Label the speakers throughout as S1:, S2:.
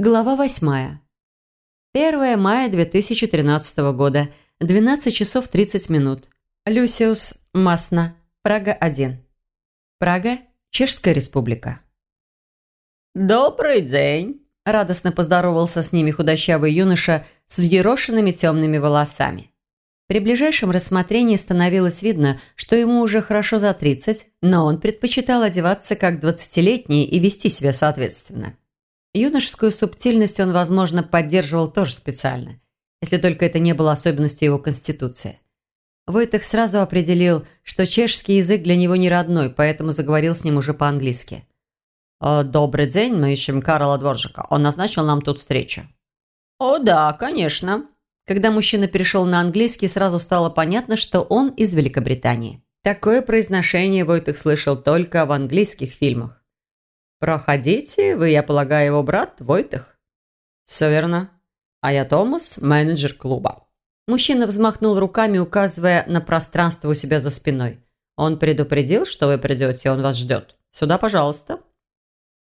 S1: Глава восьмая. 1 мая 2013 года, 12 часов 30 минут. Люсиус Масна, Прага-1. Прага, Чешская республика.
S2: «Добрый день!» – радостно поздоровался с ними худощавый юноша с взъерошенными темными волосами.
S1: При ближайшем рассмотрении становилось видно, что ему уже хорошо за 30, но он предпочитал одеваться как двадцатилетний и вести себя соответственно. Юношескую субтильность он, возможно, поддерживал тоже специально, если только это не было особенностью его конституции. Войтых сразу определил, что чешский язык для него не родной, поэтому заговорил с ним уже по-английски.
S2: «Э, «Добрый день, мы ищем Карла Дворжика. Он назначил нам тут встречу».
S1: «О, да, конечно», когда мужчина перешел на английский, сразу стало понятно, что он из Великобритании. Такое произношение Войтых слышал только в английских фильмах.
S2: «Проходите, вы, я полагаю, его брат Войтых?»
S1: «Все верно.
S2: А я Томас, менеджер клуба».
S1: Мужчина взмахнул руками, указывая на пространство у себя за спиной.
S2: «Он предупредил, что вы придете, он вас ждет. Сюда, пожалуйста».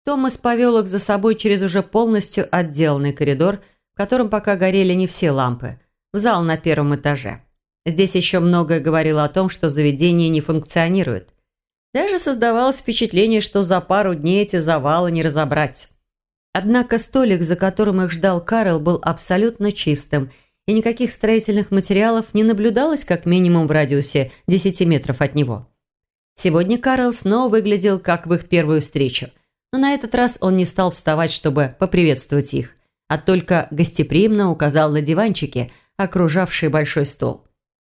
S1: Томас повел их за собой через уже полностью отделанный коридор – в котором пока горели не все лампы, в зал на первом этаже. Здесь еще многое говорило о том, что заведение не функционирует. Даже создавалось впечатление, что за пару дней эти завалы не разобрать. Однако столик, за которым их ждал Карл, был абсолютно чистым, и никаких строительных материалов не наблюдалось как минимум в радиусе 10 метров от него. Сегодня Карл снова выглядел как в их первую встречу, но на этот раз он не стал вставать, чтобы поприветствовать их а только гостеприимно указал на диванчики, окружавшие большой стол.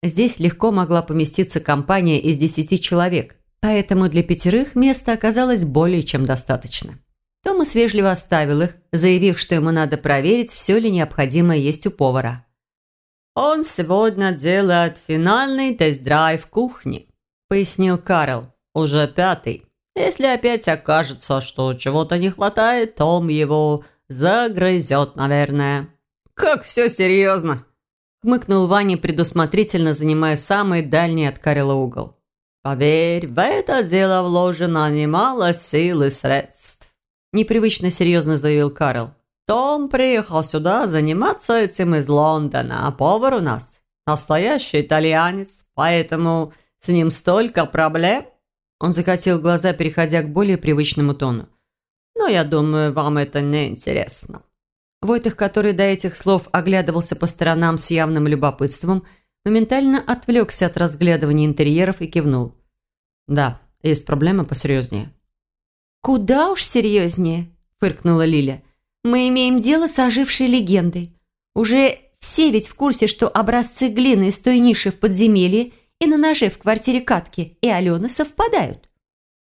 S1: Здесь легко могла поместиться компания из десяти человек, поэтому для пятерых места оказалось более чем достаточно. Томас вежливо оставил их, заявив, что ему надо проверить, все ли необходимое есть у повара.
S2: «Он сегодня делает финальный тест-драйв кухни», – пояснил Карл. «Уже пятый. Если опять окажется, что чего-то не хватает, Том его Загрызет, наверное.
S1: Как все серьезно. Хмыкнул Ваня, предусмотрительно занимая самый дальний от Карела угол.
S2: Поверь, в это дело вложено немало сил и средств.
S1: Непривычно серьезно заявил Карл.
S2: Том приехал сюда заниматься этим из Лондона, а повар у нас настоящий итальянец, поэтому с ним столько проблем.
S1: Он закатил глаза, переходя к более привычному тону
S2: но я думаю, вам это не интересно».
S1: Войтых, который до этих слов оглядывался по сторонам с явным любопытством, моментально отвлекся от разглядывания интерьеров и кивнул.
S2: «Да, есть проблемы посерьезнее».
S1: «Куда уж серьезнее», – фыркнула Лиля. «Мы имеем дело с ожившей легендой. Уже все ведь в курсе, что образцы глины из той ниши в подземелье и на ноже в квартире Катки и Алены совпадают».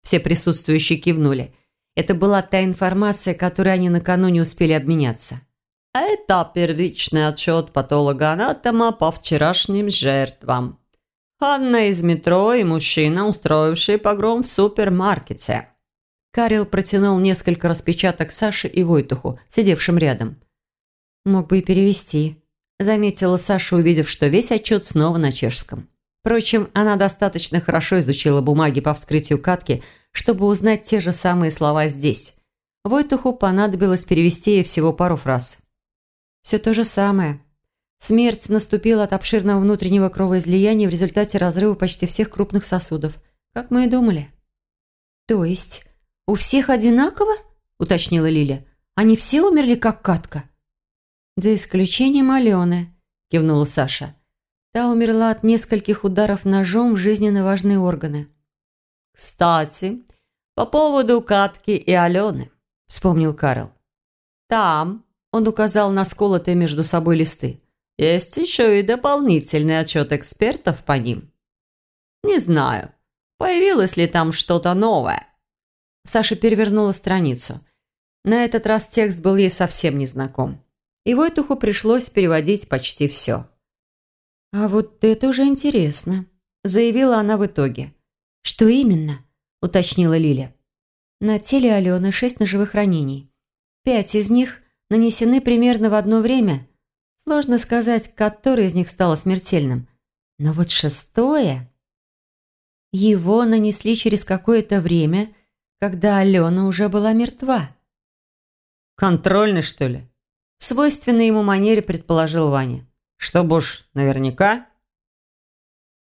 S1: Все присутствующие кивнули – это была та информация, которой они накануне успели обменяться.
S2: «Это первичный отчет патолога-анатома по вчерашним жертвам. Анна из метро и мужчина, устроивший погром в супермаркете».
S1: Карел протянул несколько распечаток Саше и Войтуху, сидевшим рядом. «Мог бы и перевести», – заметила Саша, увидев, что весь отчет снова на чешском. Впрочем, она достаточно хорошо изучила бумаги по вскрытию катки, чтобы узнать те же самые слова здесь. Войтуху понадобилось перевести ей всего пару фраз. Все то же самое. Смерть наступила от обширного внутреннего кровоизлияния в результате разрыва почти всех крупных сосудов, как мы и думали. «То есть у всех одинаково?» – уточнила Лиля. «Они все умерли, как катка?» «За исключением Алены», – кивнула Саша. Та умерла от нескольких ударов ножом в жизненно важные органы.
S2: «Кстати, по поводу Катки и Алены», – вспомнил Карл. «Там», – он указал на сколотые между собой листы, – «есть еще и дополнительный отчет экспертов по ним. Не знаю, появилось ли там что-то новое».
S1: Саша перевернула страницу. На этот раз текст был ей совсем незнаком. И Войтуху пришлось переводить почти все. «А вот это уже интересно», – заявила она в итоге. «Что именно?» – уточнила Лиля. На теле Алены шесть ножевых ранений. Пять из них нанесены примерно в одно время. Сложно сказать, который из них стало смертельным. Но вот шестое... Его нанесли через какое-то время, когда Алена уже была мертва.
S2: Контрольный, что ли? В свойственной ему манере предположил Ваня. Чтобы уж наверняка.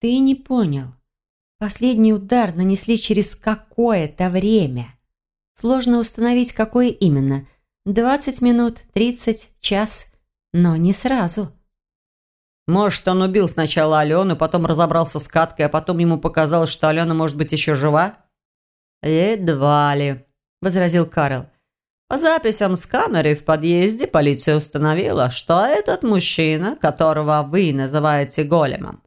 S1: Ты не понял. Последний удар нанесли через какое-то время. Сложно установить, какое именно. 20 минут, 30, час. Но не сразу.
S2: Может, он убил сначала Алену, потом разобрался с Каткой, а потом ему показалось, что Алена может быть еще жива? «Едва ли», – возразил Карл. По записям с камеры в подъезде полиция установила, что этот мужчина, которого вы называете големом,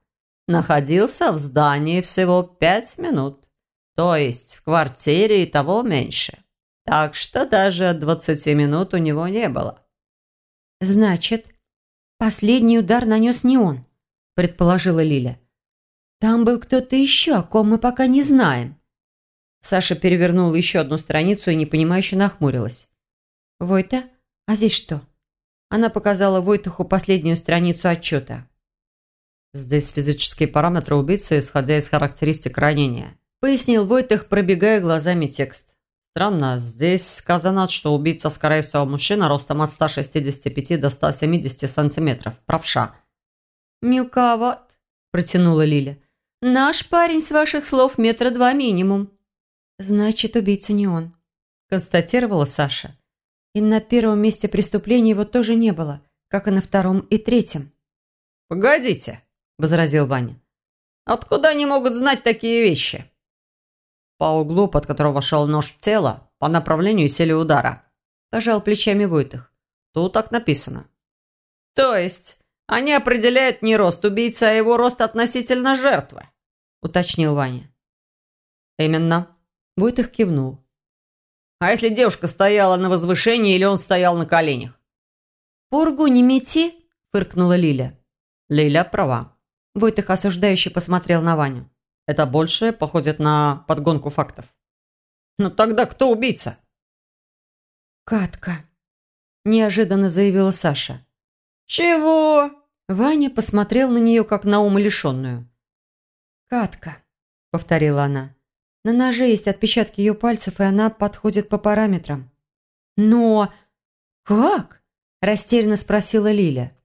S2: находился в здании всего пять минут. То есть в квартире и того меньше. Так что даже 20 минут у него не было.
S1: «Значит, последний удар нанес не он», – предположила Лиля. «Там был кто-то еще, о ком мы пока не знаем».
S2: Саша перевернула еще одну страницу и непонимающе нахмурилась.
S1: «Войта, а здесь что?» Она показала Войтуху последнюю страницу отчета.
S2: «Здесь физические параметры убийцы, исходя из характеристик ранения», пояснил Войтых, пробегая глазами текст. Странно, здесь сказано, что убийца, скорее всего, мужчина ростом от 165 до 170 сантиметров. Правша.
S1: «Мелковат», – протянула Лиля. «Наш парень, с ваших слов, метра два минимум». «Значит, убийца не он», – констатировала Саша. И на первом месте преступления его тоже не было, как и на втором и третьем.
S2: «Погодите», – возразил Ваня. «Откуда они могут знать такие вещи?» «По углу, под которого вошел нож в тело, по направлению сели удара», – пожал плечами Войтых. «Тут так написано». «То есть они определяют не рост убийцы, а его рост относительно жертвы», – уточнил Ваня. «Именно». Войтых кивнул. А если девушка стояла на возвышении или он стоял на коленях?
S1: «Пургу не мети!» – фыркнула Лиля.
S2: Лиля права.
S1: Войтых осуждающе посмотрел на Ваню.
S2: Это больше походит на подгонку фактов. Ну тогда кто убийца?
S1: «Катка», – неожиданно заявила Саша.
S2: «Чего?»
S1: Ваня посмотрел на нее, как на умалишенную. «Катка», – повторила она. На ноже есть отпечатки ее пальцев, и она подходит по параметрам. «Но... как?» – растерянно спросила Лиля.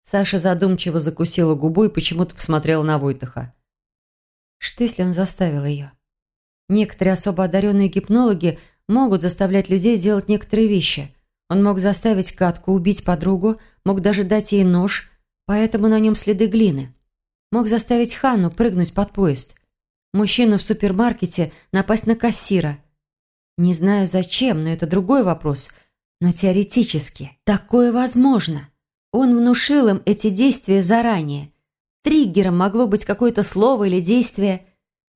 S1: Саша задумчиво закусила губу и почему-то посмотрела на Войтаха. Что, если он заставил ее? Некоторые особо одаренные гипнологи могут заставлять людей делать некоторые вещи. Он мог заставить Катку убить подругу, мог даже дать ей нож, поэтому на нем следы глины. Мог заставить Ханну прыгнуть под поезд мужчину в супермаркете напасть на кассира. Не знаю зачем, но это другой вопрос. Но теоретически такое возможно. Он внушил им эти действия заранее. Триггером могло быть какое-то слово или действие.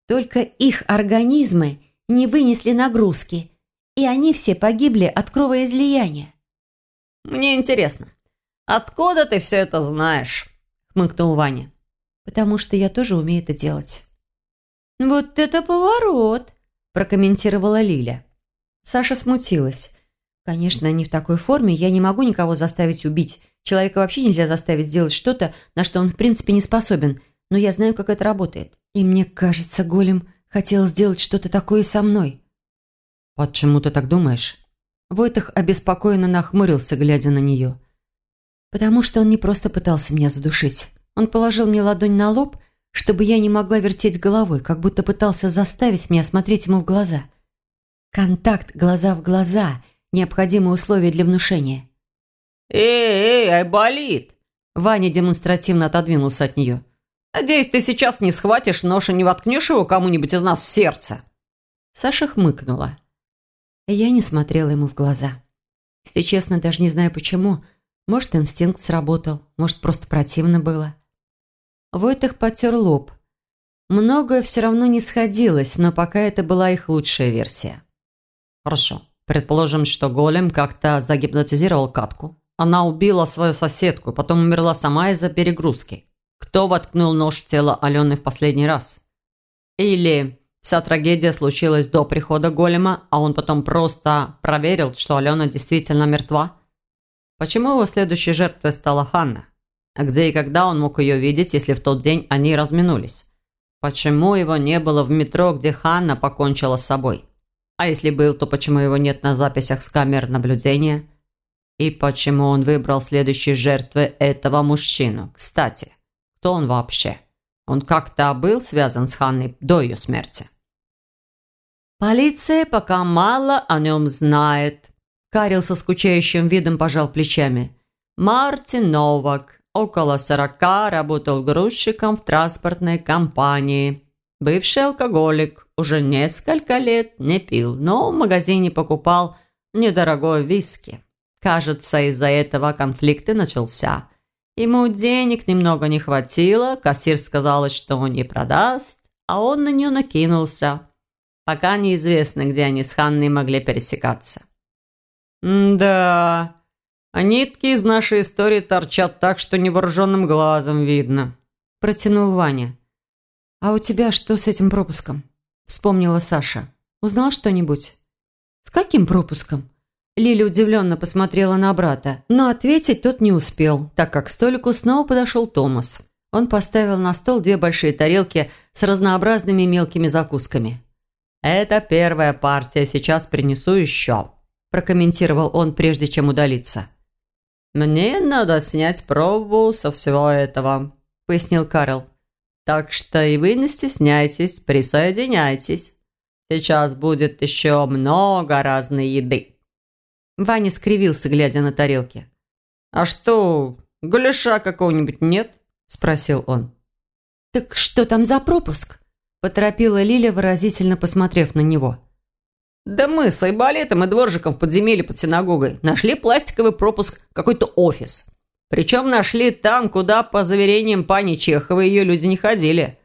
S1: Только их организмы не вынесли нагрузки, и они все погибли от кровоизлияния.
S2: «Мне интересно, откуда ты все это знаешь?» – хмыкнул Ваня.
S1: «Потому что я тоже умею это делать». «Вот это поворот!» – прокомментировала Лиля. Саша смутилась. «Конечно, не в такой форме. Я не могу никого заставить убить. Человека вообще нельзя заставить сделать что-то, на что он в принципе не способен. Но я знаю, как это работает. И мне кажется, Голем хотел сделать что-то такое со мной».
S2: «Почему ты так думаешь?»
S1: Войтах обеспокоенно нахмурился, глядя на нее. «Потому что он не просто пытался меня задушить. Он положил мне ладонь на лоб чтобы я не могла вертеть головой, как будто пытался заставить меня смотреть ему в глаза. Контакт глаза в глаза – необходимое условие для внушения.
S2: «Эй, эй, айболит!» Ваня демонстративно отодвинулся от нее. «Надеюсь, ты сейчас не схватишь нож и не воткнешь его кому-нибудь из нас в сердце?»
S1: Саша хмыкнула. Я не смотрела ему в глаза. Если честно, даже не знаю почему. Может, инстинкт сработал, может, просто противно было. Войтых потер лоб. Многое все равно не сходилось, но пока это была их лучшая версия.
S2: «Хорошо. Предположим, что голем как-то загипнотизировал Катку. Она убила свою соседку, потом умерла сама из-за перегрузки. Кто воткнул нож в тело Алены в последний раз? Или вся трагедия случилась до прихода голема, а он потом просто проверил, что Алена действительно мертва? Почему его следующей жертвой стала Ханна? А где и когда он мог ее видеть, если в тот день они разминулись? Почему его не было в метро, где Ханна покончила с собой? А если был, то почему его нет на записях с камер наблюдения? И почему он выбрал следующей жертвой этого мужчину? Кстати, кто он вообще? Он как-то был связан с Ханной до ее смерти?
S1: «Полиция пока мало о нем знает», – Карил со скучающим видом пожал плечами. «Мартин Новак, около сорока, работал грузчиком в транспортной компании. Бывший алкоголик, уже несколько лет не пил, но в магазине покупал недорогой виски. Кажется, из-за этого конфликт и начался. Ему денег немного не хватило, кассир сказала, что он не продаст, а он на нее накинулся. Пока неизвестно, где они с Ханной могли пересекаться.
S2: «Да, а нитки из нашей истории торчат так, что невооруженным глазом видно», – протянул Ваня.
S1: «А у тебя что с этим пропуском?» – вспомнила Саша. «Узнал что-нибудь?» «С каким пропуском?» Лили удивленно посмотрела на брата, но ответить тот не успел, так как к столику снова подошел Томас. Он поставил на стол две большие тарелки с разнообразными мелкими закусками.
S2: «Это первая партия, сейчас принесу еще», – прокомментировал он, прежде чем удалиться. «Мне надо снять пробу со всего этого», – пояснил Карл. «Так что и вы не стесняйтесь, присоединяйтесь. Сейчас будет еще много разной еды».
S1: Ваня скривился, глядя на тарелки.
S2: «А что, гуляша какого-нибудь нет?» – спросил он.
S1: «Так что там за пропуск?» – поторопила Лиля, выразительно посмотрев на него.
S2: «Да мы с Айболетом и дворжиком в подземелье под синагогой нашли пластиковый пропуск какой-то офис. Причем нашли там, куда, по заверениям пани Чеховой, ее люди не ходили.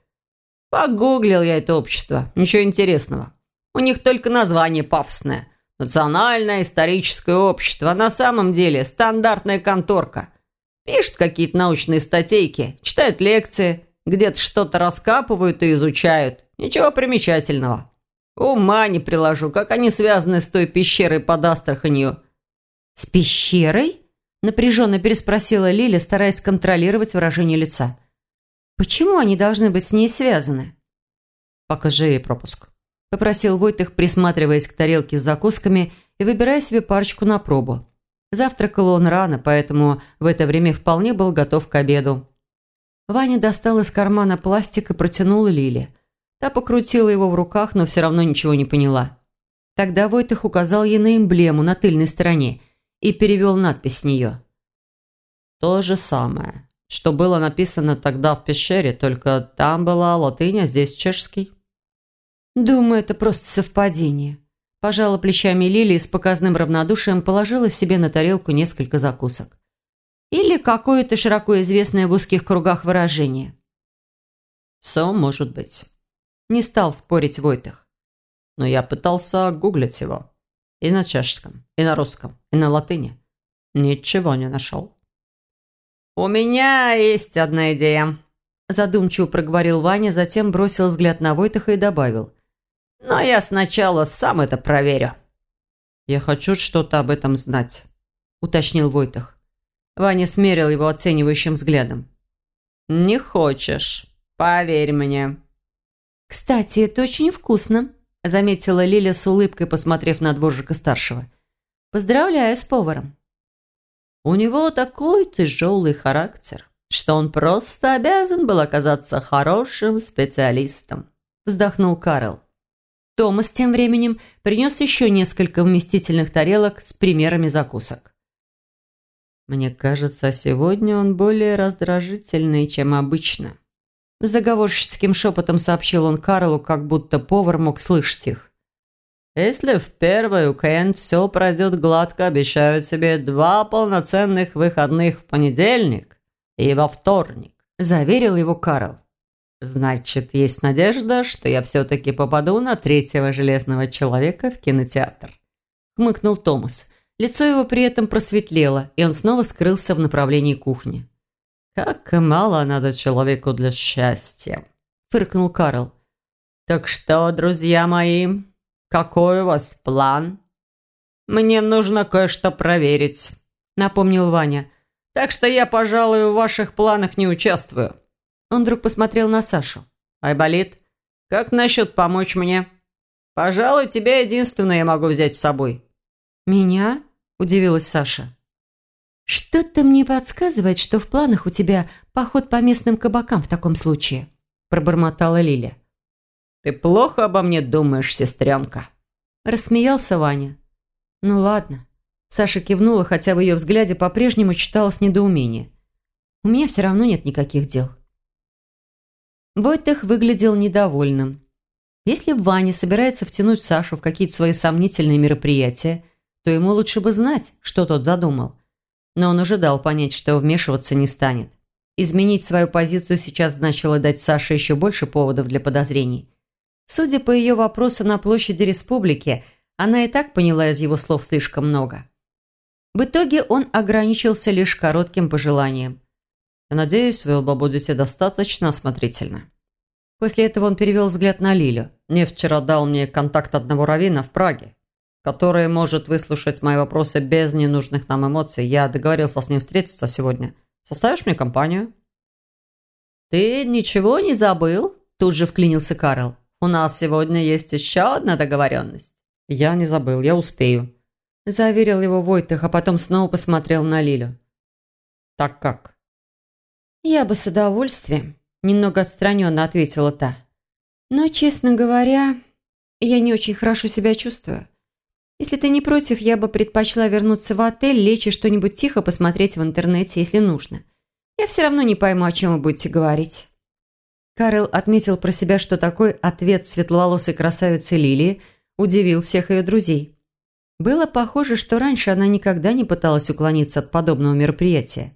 S2: Погуглил я это общество. Ничего интересного. У них только название пафосное. Национальное историческое общество, а на самом деле стандартная конторка. Пишут какие-то научные статейки, читают лекции, где-то что-то раскапывают и изучают. Ничего примечательного. Ума не приложу, как они связаны с той пещерой под Астраханью.
S1: «С пещерой?» – напряженно переспросила Лиля, стараясь контролировать выражение лица. «Почему они должны быть с ней связаны?»
S2: «Покажи ей пропуск»,
S1: Попросил Войтых, присматриваясь к тарелке с закусками и выбирая себе парочку на пробу. Завтракал он рано, поэтому в это время вполне был готов к обеду. Ваня достал из кармана пластик и протянул Лиле. Та покрутила его в руках, но все равно ничего не поняла. Тогда Войтых указал ей на эмблему на тыльной стороне и перевел надпись с нее.
S2: «То же самое, что было написано тогда в пещере, только там была латынь, а здесь чешский».
S1: «Думаю, это просто совпадение». Пожала плечами Лили и с показным равнодушием положила себе на тарелку несколько закусок. Или какое-то широко известное в узких кругах выражение.
S2: «Все может быть».
S1: Не стал спорить Войтах.
S2: Но я пытался гуглить его. И на чешском, и на русском, и на латыни. Ничего не нашел.
S1: «У меня есть одна идея», задумчиво проговорил Ваня, затем бросил взгляд на Войтаха и добавил. Но я сначала сам это проверю».
S2: «Я хочу что-то об этом знать», – уточнил Войтах.
S1: Ваня смерил его оценивающим взглядом.
S2: «Не хочешь. Поверь мне».
S1: «Кстати, это очень вкусно», – заметила Лиля с улыбкой, посмотрев на дворжика-старшего. «Поздравляю с поваром».
S2: «У него такой тяжелый характер, что он просто обязан был оказаться хорошим специалистом», – вздохнул Карл.
S1: Томас тем временем принес еще несколько вместительных тарелок с примерами закусок.
S2: «Мне кажется, сегодня он более раздражительный, чем обычно»,
S1: заговорщицким шепотом сообщил он Карлу, как будто повар мог слышать их.
S2: «Если в первый уикенд все пройдет гладко, обещаю тебе два полноценных выходных в понедельник и во вторник», заверил его Карл. «Значит, есть надежда, что я все-таки попаду на третьего железного человека в кинотеатр», – хмыкнул Томас.
S1: Лицо его при этом просветлело, и он снова скрылся в направлении кухни.
S2: «Как мало надо человеку для счастья», – фыркнул Карл. «Так что, друзья мои, какой у вас план?» «Мне нужно кое-что проверить», – напомнил Ваня. «Так что я, пожалуй, в ваших планах не участвую». Он вдруг посмотрел на Сашу. «Айболит, как насчет помочь мне? Пожалуй, тебя единственное я могу взять с собой».
S1: «Меня?» – удивилась Саша. «Что-то мне подсказывает, что в планах у тебя поход по местным кабакам в таком случае», пробормотала Лиля.
S2: «Ты плохо обо мне думаешь, сестренка»,
S1: рассмеялся Ваня. «Ну ладно». Саша кивнула, хотя в ее взгляде по-прежнему читалось недоумение. «У меня все равно нет никаких дел». Войтех выглядел недовольным. Если Ваня собирается втянуть Сашу в какие-то свои сомнительные мероприятия, то ему лучше бы знать, что тот задумал но он ожидал понять, что вмешиваться не станет. Изменить свою позицию сейчас значило дать Саше еще больше поводов для подозрений. Судя по ее вопросу на площади республики, она и так поняла из его слов слишком много. В итоге он ограничился лишь коротким пожеланием.
S2: «Надеюсь, вы оба будете достаточно осмотрительны».
S1: После этого он перевел взгляд на Лилю.
S2: «Мне вчера дал мне контакт одного равина в Праге который может выслушать мои вопросы без ненужных нам эмоций. Я договорился с ним встретиться сегодня. Составишь мне компанию?»
S1: «Ты ничего не забыл?» Тут же вклинился Карл. «У нас сегодня есть еще одна договоренность».
S2: «Я не забыл, я успею», – заверил его Войтых, а потом снова посмотрел на Лилю. «Так как?»
S1: «Я бы с удовольствием», – немного отстраненно ответила та. «Но, честно говоря, я не очень хорошо себя чувствую. Если ты не против, я бы предпочла вернуться в отель, лечь и что-нибудь тихо посмотреть в интернете, если нужно. Я все равно не пойму, о чем вы будете говорить». Карл отметил про себя, что такой ответ светловолосой красавицы Лилии удивил всех ее друзей. Было похоже, что раньше она никогда не пыталась уклониться от подобного мероприятия.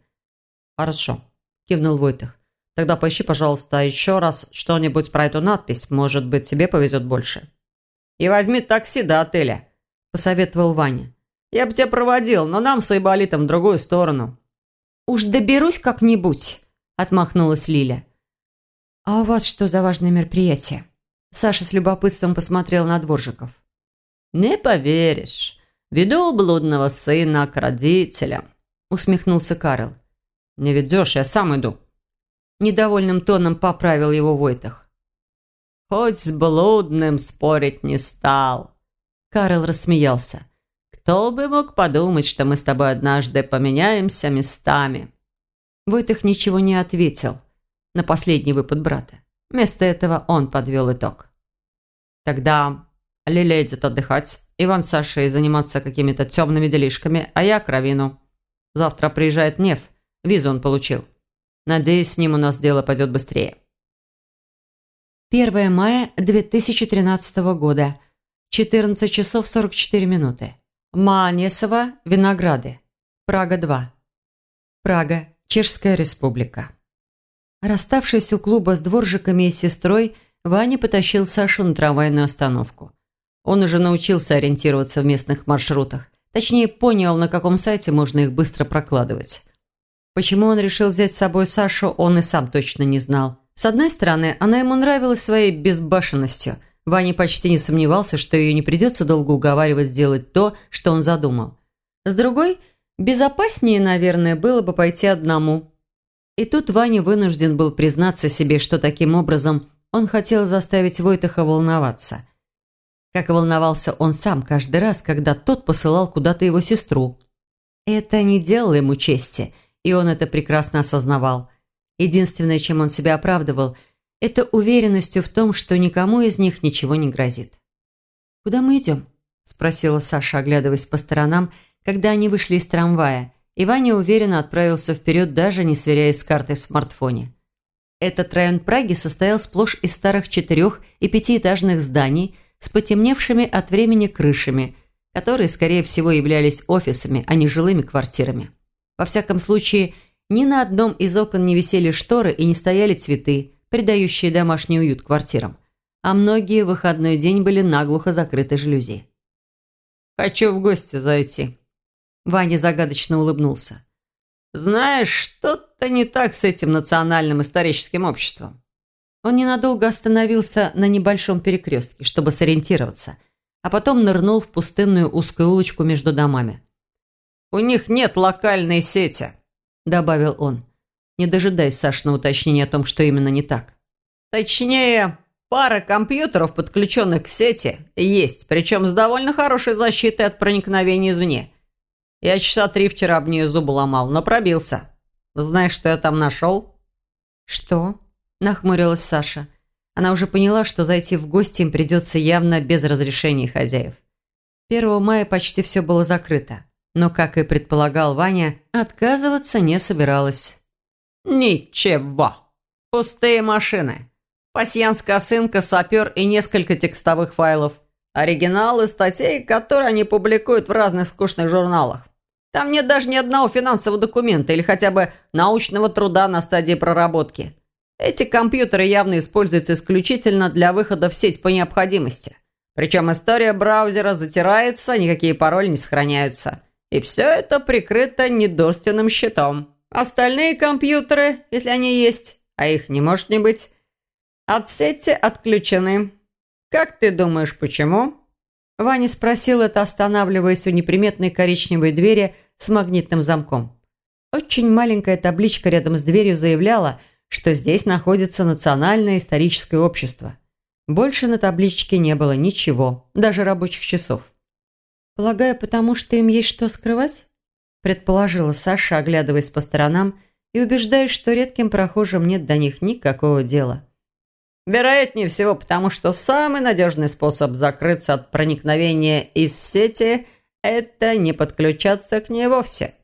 S2: «Хорошо», – кивнул Войтых. «Тогда поищи, пожалуйста, еще раз что-нибудь про эту надпись. Может быть, тебе повезет больше». «И возьми такси до отеля», посоветовал Ваня. «Я бы тебя проводил, но нам с Айболитом в другую сторону».
S1: «Уж доберусь как-нибудь», – отмахнулась Лиля. «А у вас что за важное мероприятие?» Саша с любопытством посмотрел на дворжиков.
S2: «Не поверишь. Веду блудного сына к родителям», – усмехнулся Карл. «Не ведешь, я сам иду».
S1: Недовольным тоном поправил его Войтах.
S2: «Хоть с блудным спорить не стал»,
S1: Карл рассмеялся.
S2: «Кто бы мог подумать, что мы с тобой однажды поменяемся местами?»
S1: Войтых ничего не ответил на последний выпад брата. Вместо этого он подвел итог.
S2: «Тогда Лиля идет отдыхать, Иван с Сашей заниматься какими-то темными делишками, а я к. Завтра приезжает Нев, визу он получил. Надеюсь, с ним у нас дело пойдет быстрее».
S1: 1 мая 2013 года. 14 часов 44 минуты. Маанесова, Винограды. Прага-2. Прага, Чешская республика. Расставшись у клуба с дворжиками и сестрой, Ваня потащил Сашу на трамвайную остановку. Он уже научился ориентироваться в местных маршрутах. Точнее, понял, на каком сайте можно их быстро прокладывать. Почему он решил взять с собой Сашу, он и сам точно не знал. С одной стороны, она ему нравилась своей безбашенностью – Ваня почти не сомневался, что ее не придется долго уговаривать сделать то, что он задумал. С другой, безопаснее, наверное, было бы пойти одному. И тут Ваня вынужден был признаться себе, что таким образом он хотел заставить Войтаха волноваться. Как волновался он сам каждый раз, когда тот посылал куда-то его сестру. Это не делало ему чести, и он это прекрасно осознавал. Единственное, чем он себя оправдывал – это уверенностью в том, что никому из них ничего не грозит. «Куда мы идем?» – спросила Саша, оглядываясь по сторонам, когда они вышли из трамвая, и Ваня уверенно отправился вперед, даже не сверяясь с картой в смартфоне. Этот район Праги состоял сплошь из старых четырех- и пятиэтажных зданий с потемневшими от времени крышами, которые, скорее всего, являлись офисами, а не жилыми квартирами. Во всяком случае, ни на одном из окон не висели шторы и не стояли цветы, придающие домашний уют квартирам, а многие в выходной день были наглухо закрыты жалюзи.
S2: «Хочу в гости зайти», –
S1: Ваня загадочно улыбнулся.
S2: «Знаешь, что-то не так с этим национальным историческим обществом».
S1: Он ненадолго остановился на небольшом перекрестке, чтобы сориентироваться, а потом нырнул в пустынную узкую улочку между домами.
S2: «У них нет локальной сети», – добавил он
S1: не дожидаясь Сашиного уточнения о том, что именно не так.
S2: «Точнее, пара компьютеров, подключенных к сети, есть, причем с довольно хорошей защитой от проникновения извне. Я часа три вчера об нее зубы ломал, но пробился. Знаешь, что я там нашел?»
S1: «Что?» – нахмурилась Саша. Она уже поняла, что зайти в гости им придется явно без разрешения хозяев. 1 мая почти все было закрыто, но, как и предполагал Ваня, отказываться не собиралась.
S2: «Ничего. Пустые машины. Пасьянс, косынка, сапер и несколько текстовых файлов. Оригиналы статей, которые они публикуют в разных скучных журналах. Там нет даже ни одного финансового документа или хотя бы научного труда на стадии проработки. Эти компьютеры явно используются исключительно для выхода в сеть по необходимости. Причем история браузера затирается, никакие пароли не сохраняются. И все это прикрыто недорственным щитом. Остальные компьютеры, если они есть, а их не может не быть, от сети отключены. Как ты думаешь, почему?»
S1: Ваня спросил это, останавливаясь у неприметной коричневой двери с магнитным замком. Очень маленькая табличка рядом с дверью заявляла, что здесь находится Национальное историческое общество. Больше на табличке не было ничего, даже рабочих часов. «Полагаю, потому что им есть что скрывать?» предположила Саша, оглядываясь по сторонам и убеждаясь, что редким прохожим нет до них никакого дела.
S2: Вероятнее всего, потому что самый надежный способ закрыться от проникновения из сети – это не подключаться к ней вовсе.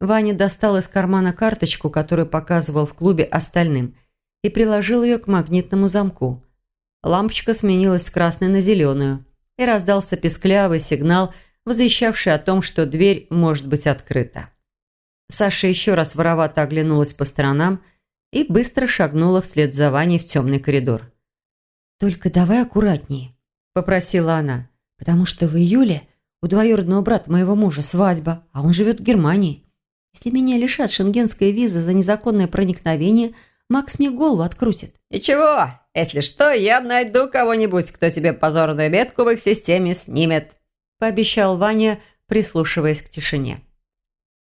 S1: Ваня достал из кармана карточку, которую показывал в клубе остальным, и приложил ее к магнитному замку. Лампочка сменилась с красной на зеленую, и раздался песклявый сигнал, возвещавший о том, что дверь может быть открыта. Саша еще раз воровато оглянулась по сторонам – и быстро шагнула вслед за Ваней в темный коридор. «Только давай аккуратнее», – попросила она, «потому что в июле у двоюродного брата моего мужа свадьба, а он живет в Германии. Если меня лишат шенгенской визы за незаконное проникновение, Макс мне голову открутит».
S2: «Ничего, если что, я найду кого-нибудь, кто тебе позорную метку в их системе снимет», – пообещал Ваня, прислушиваясь к тишине.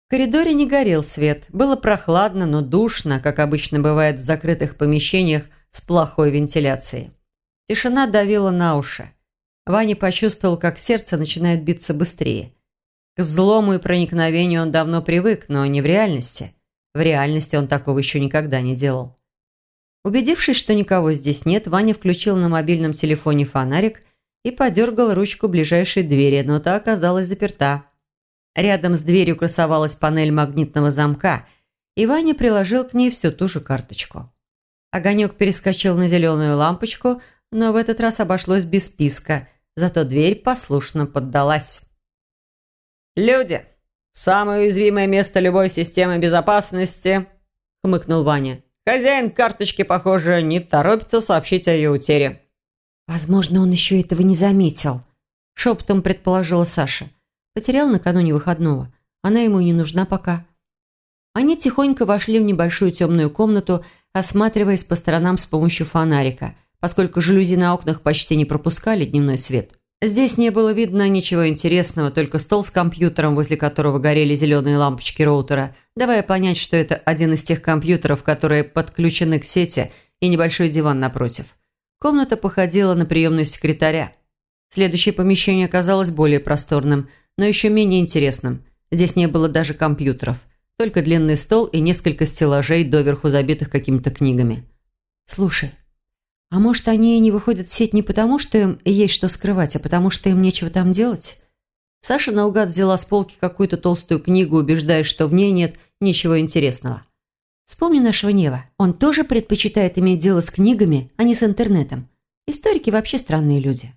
S1: В коридоре не горел свет. Было прохладно, но душно, как обычно бывает в закрытых помещениях с плохой вентиляцией. Тишина давила на уши. Ваня почувствовал, как сердце начинает биться быстрее. К взлому и проникновению он давно привык, но не в реальности. В реальности он такого еще никогда не делал. Убедившись, что никого здесь нет, Ваня включил на мобильном телефоне фонарик и подергал ручку ближайшей двери, но та оказалась заперта. Рядом с дверью красовалась панель магнитного замка, и Ваня приложил к ней всю ту же карточку. Огонек перескочил на зеленую лампочку, но в этот раз обошлось без списка, зато дверь послушно поддалась.
S2: «Люди! Самое уязвимое место любой системы безопасности!» – хмыкнул Ваня. «Хозяин карточки, похоже, не торопится сообщить о ее утере».
S1: «Возможно, он еще этого не заметил», – шепотом предположила Саша. Потерял накануне выходного. Она ему и не нужна пока. Они тихонько вошли в небольшую темную комнату, осматриваясь по сторонам с помощью фонарика, поскольку жалюзи на окнах почти не пропускали дневной свет. Здесь не было видно ничего интересного, только стол с компьютером, возле которого горели зеленые лампочки роутера, давая понять, что это один из тех компьютеров, которые подключены к сети, и небольшой диван напротив. Комната походила на приемную секретаря. Следующее помещение оказалось более просторным – но еще менее интересным. Здесь не было даже компьютеров. Только длинный стол и несколько стеллажей, доверху забитых какими-то книгами. «Слушай, а может, они не выходят в сеть не потому, что им есть что скрывать, а потому что им нечего там делать?» Саша наугад взяла с полки какую-то толстую книгу, убеждаясь, что в ней нет ничего интересного. «Вспомни нашего Нева. Он тоже предпочитает иметь дело с книгами, а не с интернетом. Историки вообще странные люди».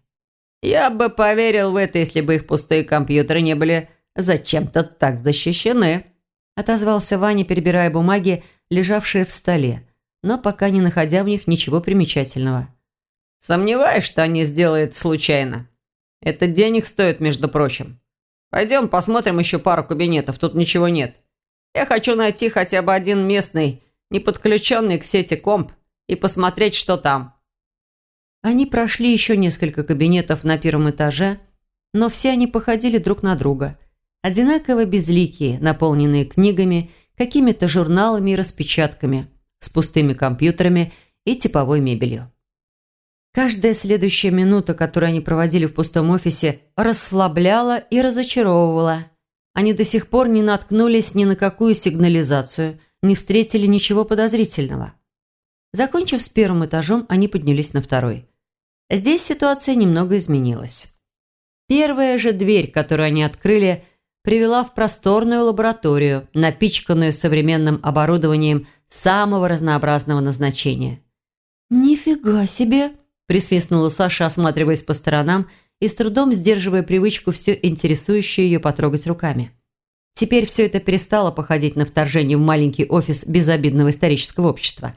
S2: Я бы поверил в это, если бы их пустые компьютеры не были зачем-то так защищены», отозвался Ваня, перебирая бумаги, лежавшие в столе, но пока не находя в них ничего примечательного. «Сомневаюсь, что они сделают случайно. Это денег стоит, между прочим. Пойдем посмотрим еще пару кабинетов, тут ничего нет. Я хочу найти хотя бы один местный, не подключенный к сети комп, и посмотреть, что там».
S1: Они прошли еще несколько кабинетов на первом этаже, но все они походили друг на друга. Одинаково безликие, наполненные книгами, какими-то журналами и распечатками, пустыми компьютерами и типовой мебелью. Каждая следующая минута, которую они проводили в пустом офисе, расслабляла и разочаровывала. Они до сих пор не наткнулись ни на какую сигнализацию, не встретили ничего подозрительного. Закончив с первым этажом, они поднялись на второй. Здесь ситуация немного изменилась. Первая же дверь, которую они открыли, привела в просторную лабораторию, напичканную современным оборудованием самого разнообразного назначения. «Нифига себе!» – присвистнула Саша, осматриваясь по сторонам и с трудом сдерживая привычку все интересующее ее потрогать руками. Теперь все это перестало походить на вторжение в маленький офис безобидного исторического общества.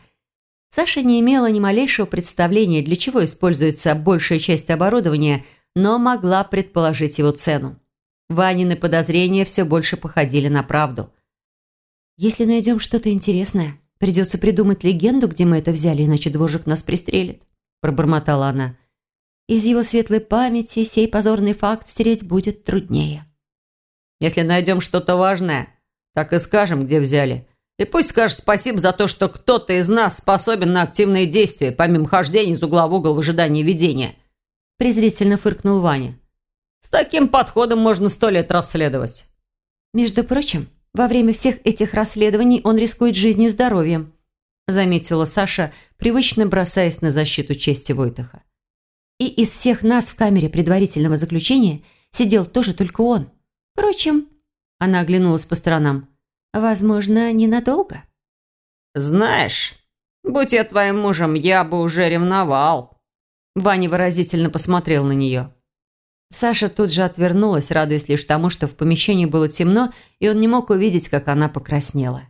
S1: Саша не имела ни малейшего представления, для чего используется большая часть оборудования, но могла предположить его цену. Ванины подозрения все больше походили на правду. «Если найдем что-то интересное, придется придумать легенду, где мы это взяли, иначе дворжик нас пристрелит», – пробормотала она. «Из его светлой памяти сей позорный факт стереть будет труднее».
S2: Если найдем что-то важное, так и скажем, где взяли. И пусть скажет спасибо за то, что кто-то из нас способен на активные действия, помимо хождения из угла в угол в ожидании видения. Презрительно фыркнул Ваня. С таким подходом можно сто лет расследовать.
S1: Между прочим, во время всех этих расследований он рискует жизнью и здоровьем, заметила Саша, привычно бросаясь на защиту чести Войтаха. И из всех нас в камере предварительного заключения сидел тоже только он. Впрочем, она оглянулась по сторонам. Возможно, ненадолго.
S2: Знаешь, будь я твоим мужем, я бы уже ревновал. Ваня выразительно посмотрел на нее.
S1: Саша тут же отвернулась, радуясь лишь тому, что в помещении было темно, и он не мог увидеть, как она покраснела.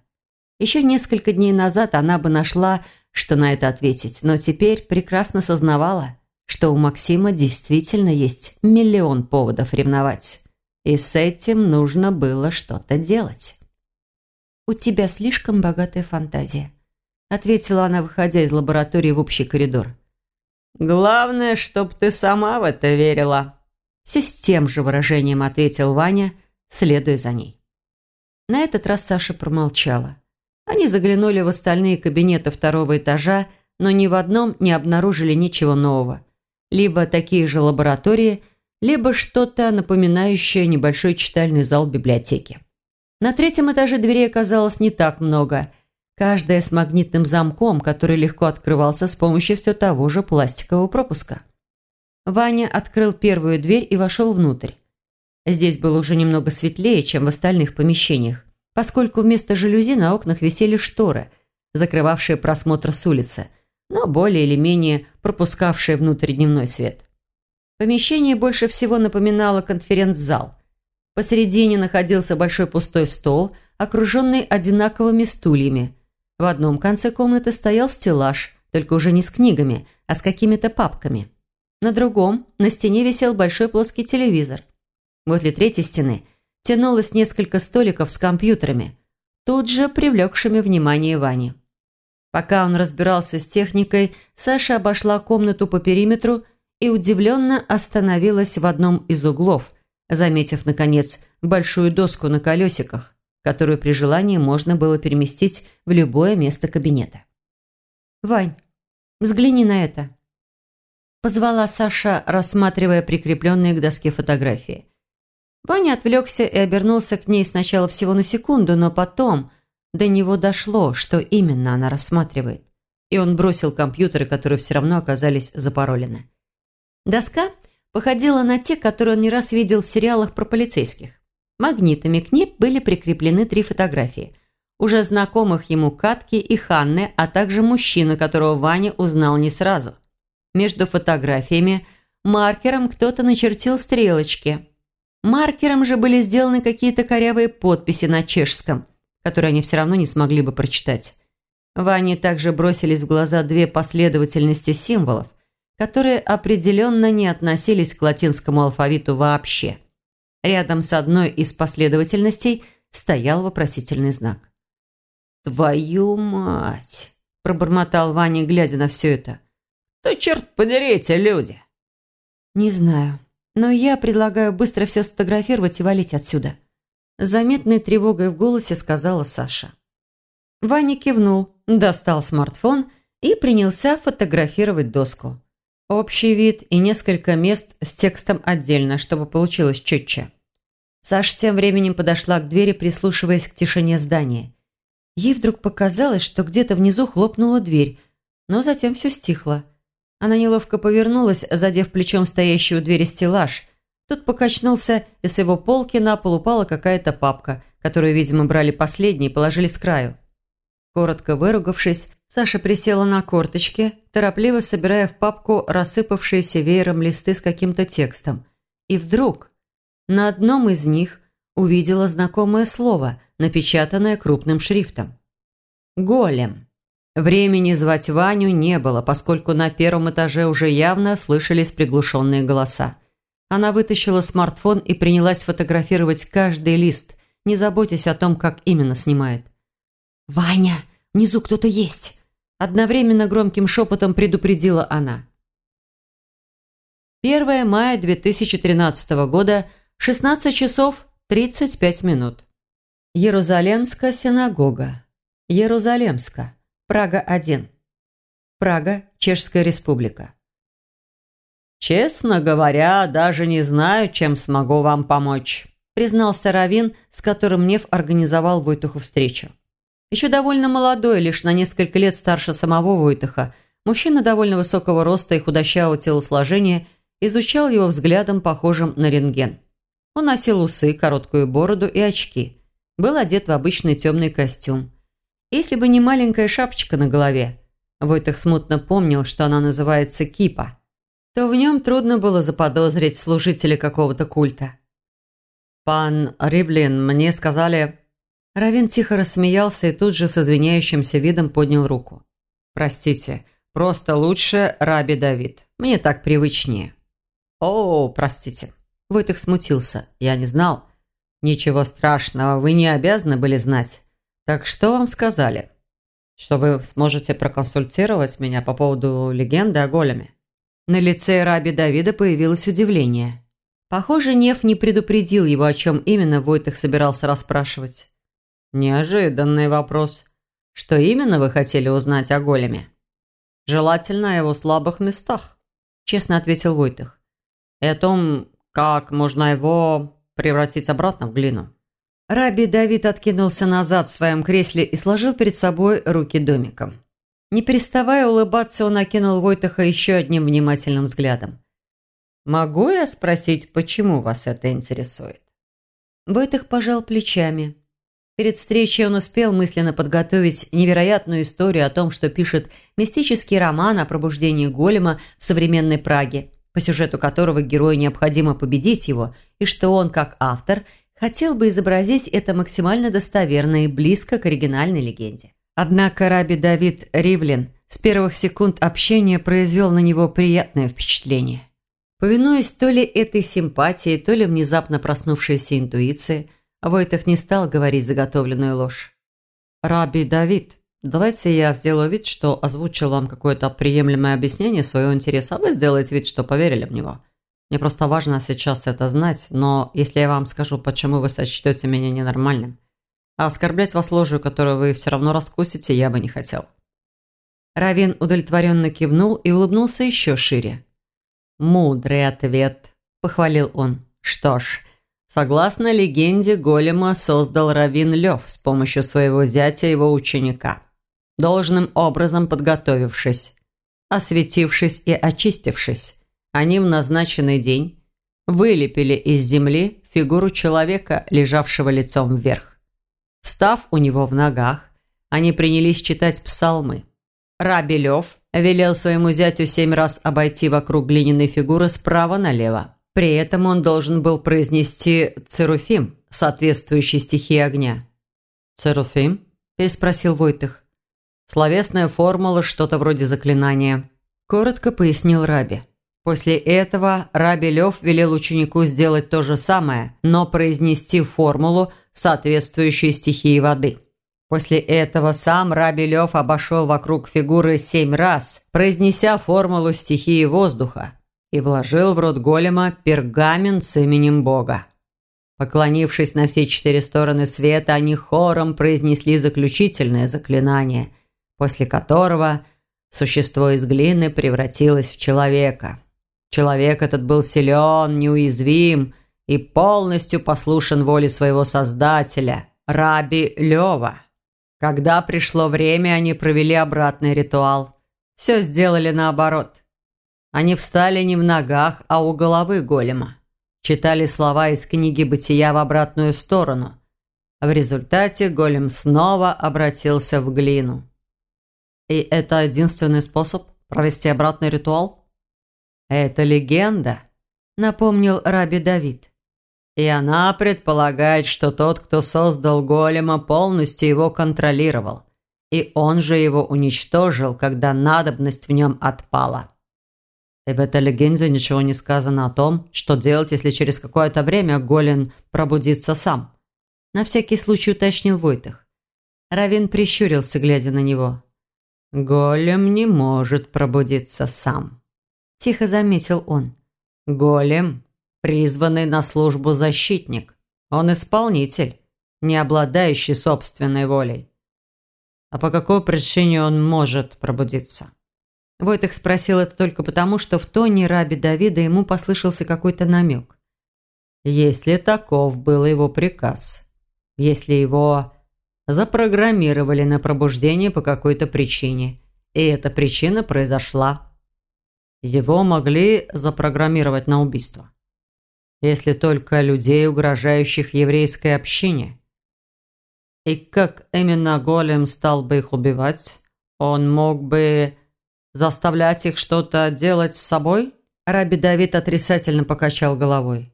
S1: Еще несколько дней назад она бы нашла, что на это ответить, но теперь прекрасно сознавала, что у Максима действительно есть миллион поводов ревновать. И с этим нужно было что-то делать. «У тебя слишком богатая фантазия», – ответила она, выходя из лаборатории в общий коридор.
S2: «Главное, чтоб ты сама в это верила», –
S1: все с тем же выражением ответил Ваня, следуя за ней. На этот раз Саша промолчала. Они заглянули в остальные кабинеты второго этажа, но ни в одном не обнаружили ничего нового. Либо такие же лаборатории – либо что-то напоминающее небольшой читальный зал библиотеки. На третьем этаже дверей оказалось не так много, каждая с магнитным замком, который легко открывался с помощью все того же пластикового пропуска. Ваня открыл первую дверь и вошел внутрь. Здесь было уже немного светлее, чем в остальных помещениях, поскольку вместо жалюзи на окнах висели шторы, закрывавшие просмотр с улицы, но более или менее пропускавшие внутрь дневной свет. Помещение больше всего напоминало конференц-зал. Посередине находился большой пустой стол, окруженный одинаковыми стульями. В одном конце комнаты стоял стеллаж, только уже не с книгами, а с какими-то папками. На другом на стене висел большой плоский телевизор. Возле третьей стены тянулось несколько столиков с компьютерами, тут же привлекшими внимание Вани. Пока он разбирался с техникой, Саша обошла комнату по периметру и удивленно остановилась в одном из углов, заметив, наконец, большую доску на колесиках, которую при желании можно было переместить в любое место кабинета. «Вань, взгляни на это», – позвала Саша, рассматривая прикрепленные к доске фотографии. Ваня отвлекся и обернулся к ней сначала всего на секунду, но потом до него дошло, что именно она рассматривает. И он бросил компьютеры, которые все равно оказались запаролены. Доска походила на те, которые он не раз видел в сериалах про полицейских. Магнитами к ней были прикреплены три фотографии. Уже знакомых ему Катки и Ханны, а также мужчины, которого Ваня узнал не сразу. Между фотографиями маркером кто-то начертил стрелочки. Маркером же были сделаны какие-то корявые подписи на чешском, которые они все равно не смогли бы прочитать. Ване также бросились в глаза две последовательности символов, которые определенно не относились к латинскому алфавиту вообще. Рядом с одной из последовательностей стоял вопросительный знак. «Твою мать!» – пробормотал Ваня, глядя на все это. «Да черт подери эти люди!» «Не знаю, но я предлагаю быстро все сфотографировать и валить отсюда», – заметной тревогой в голосе сказала Саша. Ваня кивнул, достал смартфон и принялся фотографировать доску. Общий вид и несколько мест с текстом отдельно, чтобы получилось четче. Саша тем временем подошла к двери, прислушиваясь к тишине здания. Ей вдруг показалось, что где-то внизу хлопнула дверь, но затем все стихло. Она неловко повернулась, задев плечом стоящую у двери стеллаж. Тут покачнулся, и с его полки на пол упала какая-то папка, которую, видимо, брали последней и положили с краю. Коротко выругавшись, Саша присела на корточки, торопливо собирая в папку рассыпавшиеся веером листы с каким-то текстом. И вдруг на одном из них увидела знакомое слово, напечатанное крупным шрифтом. «Голем». Времени звать Ваню не было, поскольку на первом этаже уже явно слышались приглушенные голоса. Она вытащила смартфон и принялась фотографировать каждый лист, не заботясь о том, как именно снимает. «Ваня, внизу кто-то есть!» Одновременно громким шепотом предупредила она. 1 мая 2013 года, 16 часов 35 минут. Иерусалимская синагога. Иерусалимска. Прага-1. Прага, Чешская республика.
S2: «Честно говоря, даже не знаю, чем смогу вам помочь», признался Равин, с которым Нев организовал Войтуху встречу. Еще довольно молодой, лишь на несколько лет старше самого Войтуха, мужчина довольно высокого роста и худощавого телосложения изучал его взглядом, похожим на рентген. Он носил усы, короткую бороду и очки. Был одет в обычный темный костюм. Если бы не маленькая шапочка на голове, Войтых смутно помнил, что она называется кипа, то в нем трудно было заподозрить служителя какого-то культа. «Пан Ривлин, мне сказали...» Равин тихо рассмеялся и тут же с извиняющимся видом поднял руку. «Простите, просто лучше Раби Давид. Мне так привычнее». «О, простите». Войтых смутился. «Я не знал». «Ничего страшного, вы не обязаны были знать. Так что вам сказали? Что вы сможете проконсультировать меня по поводу легенды о големе?» На лице Раби Давида появилось удивление. Похоже, Нев не предупредил его, о чем именно Войтых собирался расспрашивать. Неожиданный вопрос. Что именно вы хотели узнать о големе? Желательно о его слабых местах, честно ответил Войтых. И о том, как можно его превратить обратно в глину. Раби Давид откинулся назад в своем кресле и сложил перед собой руки домиком. Не переставая улыбаться, он окинул Войтаха еще одним внимательным взглядом. «Могу я спросить, почему вас это интересует?» Войтых пожал плечами. Перед встречей он успел мысленно подготовить невероятную историю о том, что пишет мистический роман о пробуждении голема в современной Праге, по сюжету которого герою необходимо победить его, и что он, как автор, хотел бы изобразить это максимально достоверно и близко к оригинальной легенде. Однако Раби Давид Ривлин с первых секунд общения произвел на него приятное впечатление. Повинуясь то ли этой симпатии, то ли внезапно проснувшейся интуиции, Войтах не стал говорить заготовленную ложь. «Раби Давид, давайте я сделаю вид, что озвучил вам какое-то приемлемое объяснение своего интереса, а вы сделаете вид, что поверили в него. Мне просто важно сейчас это знать, но если я вам скажу, почему вы сочтете меня ненормальным, а оскорблять вас ложью, которую вы все равно раскусите, я бы не хотел». Равин удовлетворенно кивнул и улыбнулся еще шире. «Мудрый ответ», – похвалил он. «Что ж, согласно легенде, голема создал Равин Лев с помощью своего зятя и его ученика, должным образом подготовившись, осветившись и очистившись. Они в назначенный день вылепили из земли фигуру человека, лежавшего лицом вверх. Встав у него в ногах, они принялись читать псалмы. Раби Лев велел своему зятю семь раз обойти вокруг глиняной фигуры справа налево. При этом он должен был произнести «церуфим», соответствующий стихии огня. «Церуфим?» – переспросил Войтых. «Словесная формула, что-то вроде заклинания», – коротко пояснил Раби. После этого Раби Лев велел ученику сделать то же самое, но произнести формулу, соответствующую стихии воды. После этого сам Раби Лев обошел вокруг фигуры семь раз, произнеся формулу стихии воздуха, и вложил в рот голема пергамент с именем Бога. Поклонившись на все четыре стороны света, они хором произнесли заключительное заклинание, после которого существо из глины превратилось в человека. Человек этот был силен, неуязвим и полностью послушен воле своего создателя, Раби Лева. Когда пришло время, они провели обратный ритуал. Все сделали наоборот. Они встали не в ногах, а у головы голема. Читали слова из книги «Бытия» в обратную сторону. В результате голем снова обратился в глину. И это единственный способ провести обратный ритуал? Это легенда, напомнил Раби Давид. И она предполагает, что тот, кто создал голема, полностью его контролировал. И он же его уничтожил, когда надобность в нем отпала. И в этой легенде ничего не сказано о том, что делать, если через какое-то время голем пробудится сам. На всякий случай уточнил Войтах. Равин прищурился, глядя на него. «Голем не может пробудиться сам», – тихо заметил он. «Голем – призванный на службу защитник. Он исполнитель, не обладающий собственной волей». «А по какой причине он может пробудиться?» Войтых спросил это только потому, что в тоне раби Давида ему послышался какой-то намек. Если таков был его приказ, если его запрограммировали на пробуждение по какой-то причине, и эта причина произошла. Его могли запрограммировать на убийство. Если только людей, угрожающих еврейской общине. И как именно Голем стал бы их убивать? Он мог бы Заставлять их что-то делать с собой? Раби Давид отрицательно покачал головой.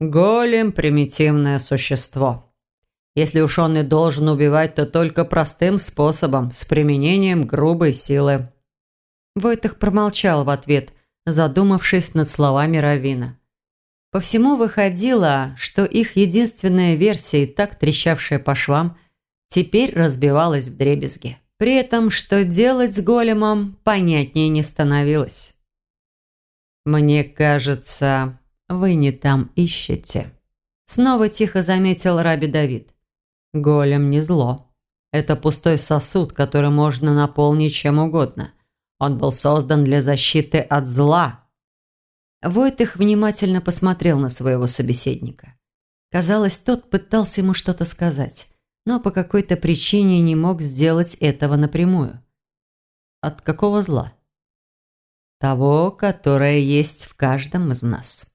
S2: Голем – примитивное существо. Если уж он и должен убивать, то только простым способом, с применением грубой силы. Войтах промолчал в ответ, задумавшись над словами Равина. По всему выходило, что их единственная версия, и так трещавшая по швам, теперь разбивалась в дребезги. При этом, что делать с големом, понятнее не становилось. «Мне кажется, вы не там ищете», – снова тихо заметил Раби Давид. «Голем не зло. Это пустой сосуд, который можно наполнить чем угодно. Он был создан для защиты от зла». Войтых внимательно посмотрел на своего собеседника. Казалось, тот пытался ему что-то сказать но по какой-то причине не мог сделать этого напрямую. От какого зла? Того, которое есть в каждом из нас.